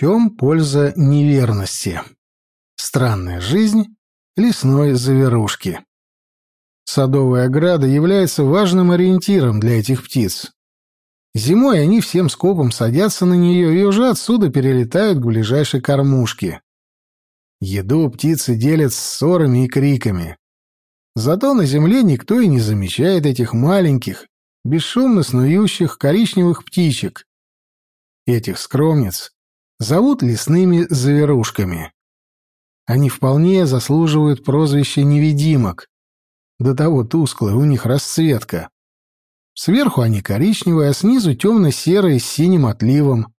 чем польза неверности? Странная жизнь лесной заверушки. Садовая ограда является важным ориентиром для этих птиц. Зимой они всем скопом садятся на нее и уже отсюда перелетают к ближайшей кормушке. Еду птицы делят ссорами и криками. Зато на земле никто и не замечает этих маленьких, бесшумно снующих коричневых птичек. Этих скромниц зовут лесными заверушками. Они вполне заслуживают прозвища невидимок. До того тусклая у них расцветка. Сверху они коричневые, а снизу темно-серые с синим отливом.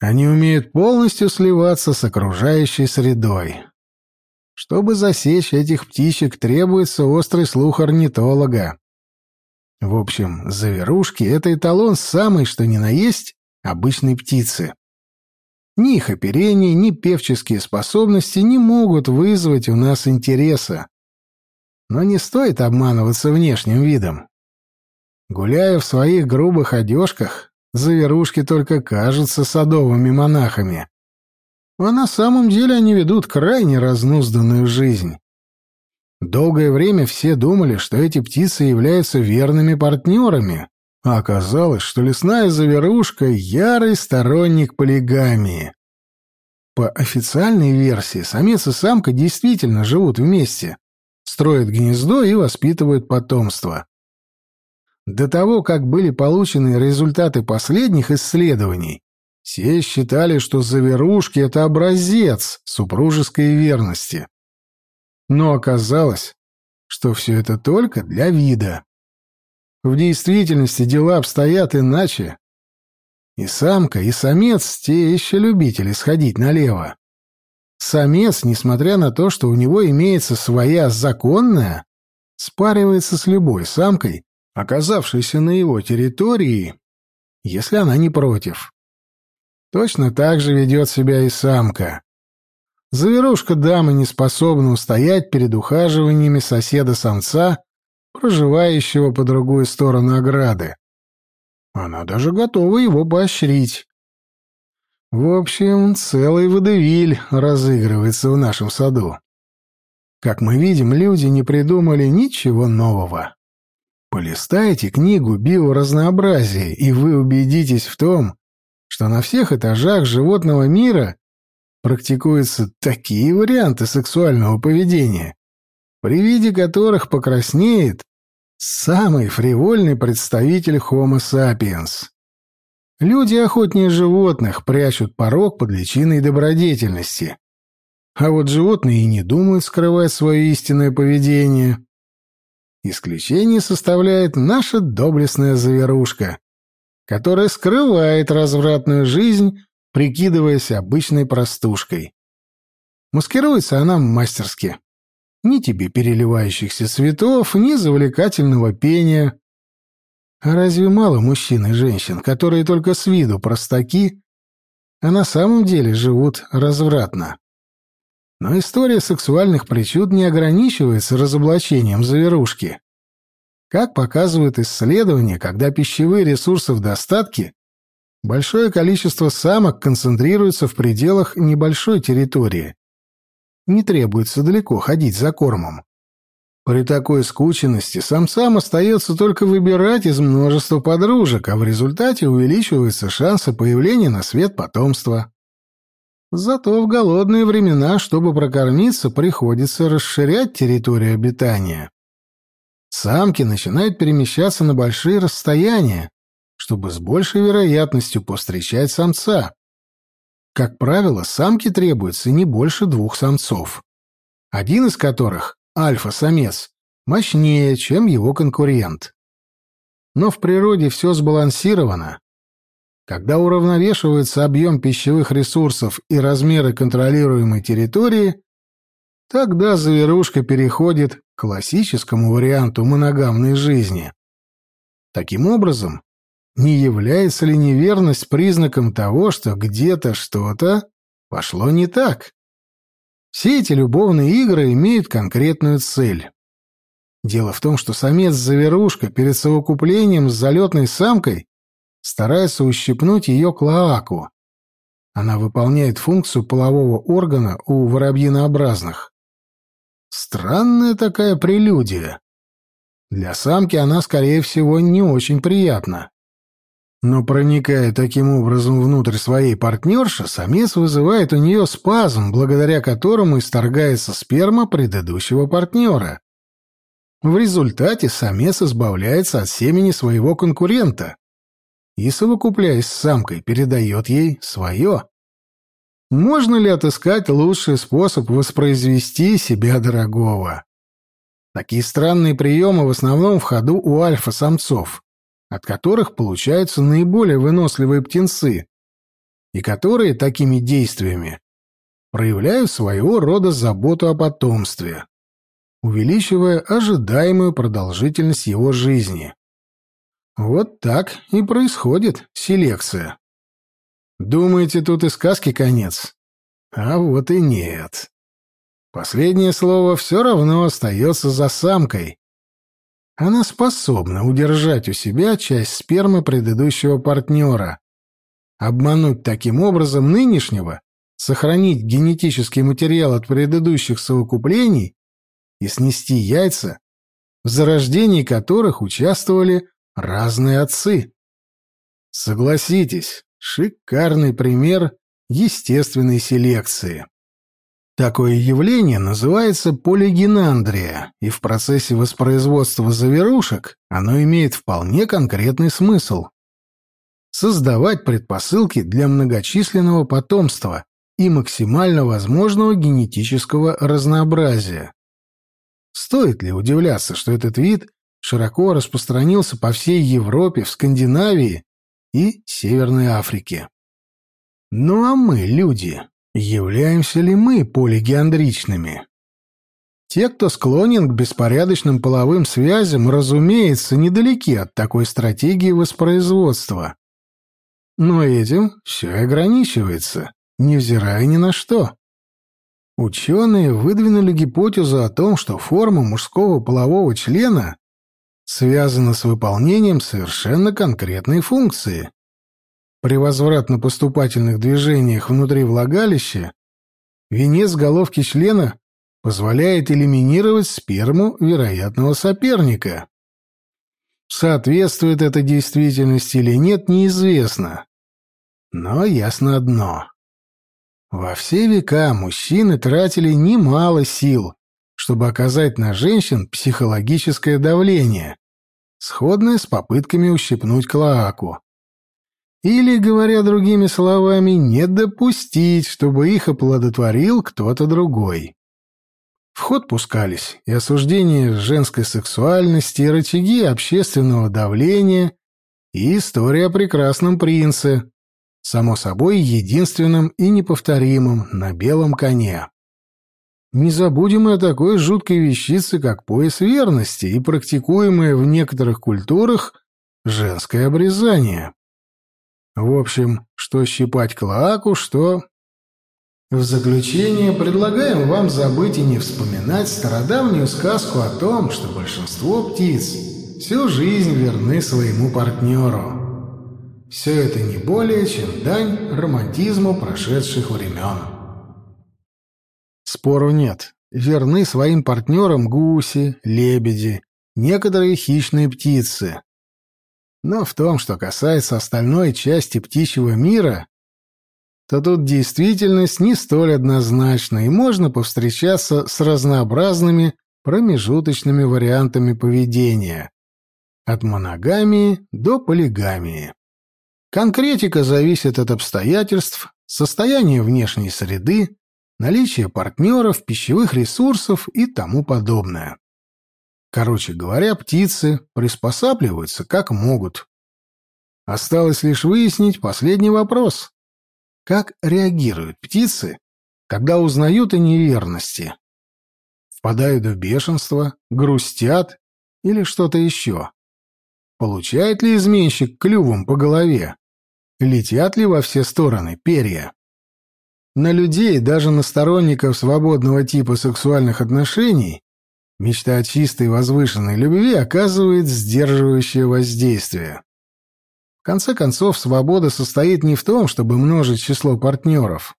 Они умеют полностью сливаться с окружающей средой. Чтобы засечь этих птичек, требуется острый слух орнитолога. В общем, заверушки — это эталон самой, что ни на есть, обычной птицы. Ни их оперение, ни певческие способности не могут вызвать у нас интереса. Но не стоит обманываться внешним видом. Гуляя в своих грубых одежках, заверушки только кажутся садовыми монахами. А на самом деле они ведут крайне разнузданную жизнь. Долгое время все думали, что эти птицы являются верными партнерами, а оказалось, что лесная заверушка — ярый сторонник полигамии. По официальной версии, самец и самка действительно живут вместе, строят гнездо и воспитывают потомство. До того, как были получены результаты последних исследований, все считали, что заверушки — это образец супружеской верности. Но оказалось, что все это только для вида. В действительности дела обстоят иначе. И самка, и самец — те еще любители сходить налево. Самец, несмотря на то, что у него имеется своя законная, спаривается с любой самкой, оказавшейся на его территории, если она не против. Точно так же ведет себя и самка. Заверушка дамы не способна устоять перед ухаживаниями соседа-самца, проживающего по другую сторону ограды. Она даже готова его поощрить. В общем, целый водевиль разыгрывается в нашем саду. Как мы видим, люди не придумали ничего нового. Полистайте книгу «Биоразнообразие», и вы убедитесь в том, что на всех этажах животного мира практикуются такие варианты сексуального поведения, при виде которых покраснеет самый фривольный представитель Homo sapiens. Люди охотнее животных прячут порог под личиной добродетельности. А вот животные и не думают скрывать свое истинное поведение. Исключение составляет наша доблестная заверушка, которая скрывает развратную жизнь прикидываясь обычной простушкой. Маскируется она мастерски. Ни тебе переливающихся цветов, ни завлекательного пения. А разве мало мужчин и женщин, которые только с виду простаки, а на самом деле живут развратно? Но история сексуальных причуд не ограничивается разоблачением заверушки. Как показывают исследования, когда пищевые ресурсы в достатке, Большое количество самок концентрируется в пределах небольшой территории. Не требуется далеко ходить за кормом. При такой скученности самцам остается только выбирать из множества подружек, а в результате увеличиваются шансы появления на свет потомства. Зато в голодные времена, чтобы прокормиться, приходится расширять территорию обитания. Самки начинают перемещаться на большие расстояния, чтобы с большей вероятностью повстречать самца. Как правило, самке требуется не больше двух самцов, один из которых, альфа-самец, мощнее, чем его конкурент. Но в природе все сбалансировано. Когда уравновешивается объем пищевых ресурсов и размеры контролируемой территории, тогда заверушка переходит к классическому варианту моногамной жизни. Таким образом, не является ли неверность признаком того, что где-то что-то пошло не так? Все эти любовные игры имеют конкретную цель. Дело в том, что самец-заверушка перед совокуплением с залетной самкой старается ущипнуть ее клоаку. Она выполняет функцию полового органа у воробьинообразных. Странная такая прелюдия. Для самки она, скорее всего, не очень приятна. Но проникая таким образом внутрь своей партнерши, самец вызывает у нее спазм, благодаря которому исторгается сперма предыдущего партнера. В результате самец избавляется от семени своего конкурента и, совокупляясь с самкой, передает ей свое. Можно ли отыскать лучший способ воспроизвести себя дорогого? Такие странные приемы в основном в ходу у альфа-самцов, от которых получаются наиболее выносливые птенцы, и которые такими действиями проявляют своего рода заботу о потомстве, увеличивая ожидаемую продолжительность его жизни. Вот так и происходит селекция. Думаете, тут и сказки конец? А вот и нет. Последнее слово все равно остается за самкой. Она способна удержать у себя часть спермы предыдущего партнера, обмануть таким образом нынешнего, сохранить генетический материал от предыдущих совокуплений и снести яйца, в зарождении которых участвовали разные отцы. Согласитесь, Шикарный пример естественной селекции. Такое явление называется полигенандрия, и в процессе воспроизводства заверушек оно имеет вполне конкретный смысл. Создавать предпосылки для многочисленного потомства и максимально возможного генетического разнообразия. Стоит ли удивляться, что этот вид широко распространился по всей Европе, в Скандинавии и Северной Африки. Ну а мы, люди, являемся ли мы полигеандричными? Те, кто склонен к беспорядочным половым связям, разумеется, недалеки от такой стратегии воспроизводства. Но этим все ограничивается, невзирая ни на что. Ученые выдвинули гипотезу о том, что форма мужского полового члена связано с выполнением совершенно конкретной функции. При возвратно-поступательных движениях внутри влагалища венец головки члена позволяет элиминировать сперму вероятного соперника. Соответствует это действительности или нет, неизвестно. Но ясно одно. Во все века мужчины тратили немало сил, чтобы оказать на женщин психологическое давление, сходное с попытками ущипнуть клоаку. Или, говоря другими словами, не допустить, чтобы их оплодотворил кто-то другой. В ход пускались и осуждение женской сексуальности, и рычаги общественного давления, и история о прекрасном принце, само собой единственным и неповторимым на белом коне. Не забудем и о такой жуткой вещице, как пояс верности и практикуемое в некоторых культурах женское обрезание. В общем, что щипать клоаку, что... В заключение предлагаем вам забыть и не вспоминать стародавнюю сказку о том, что большинство птиц всю жизнь верны своему партнеру. Все это не более, чем дань романтизму прошедших времен. Спору нет. Верны своим партнерам гуси, лебеди, некоторые хищные птицы. Но в том, что касается остальной части птичьего мира, то тут действительность не столь однозначна, и можно повстречаться с разнообразными промежуточными вариантами поведения. От моногамии до полигамии. Конкретика зависит от обстоятельств, состояния внешней среды, наличие партнеров, пищевых ресурсов и тому подобное. Короче говоря, птицы приспосабливаются как могут. Осталось лишь выяснить последний вопрос. Как реагируют птицы, когда узнают о неверности? Впадают в бешенство, грустят или что-то еще? Получает ли изменщик клювом по голове? Летят ли во все стороны перья? На людей, даже на сторонников свободного типа сексуальных отношений, мечта о чистой возвышенной любви оказывает сдерживающее воздействие. В конце концов, свобода состоит не в том, чтобы множить число партнеров.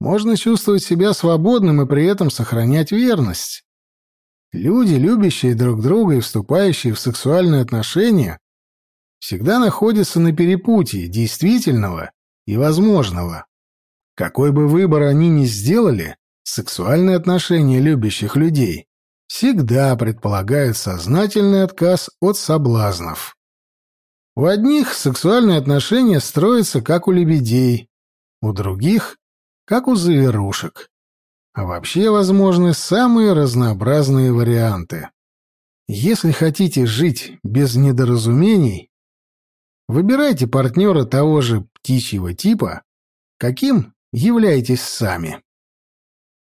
Можно чувствовать себя свободным и при этом сохранять верность. Люди, любящие друг друга и вступающие в сексуальные отношения, всегда находятся на перепутье действительного и возможного. Какой бы выбор они ни сделали, сексуальные отношения любящих людей всегда предполагают сознательный отказ от соблазнов. У одних сексуальные отношения строятся как у лебедей, у других — как у заверушек. А вообще возможны самые разнообразные варианты. Если хотите жить без недоразумений, выбирайте партнера того же птичьего типа, каким являетесь сами.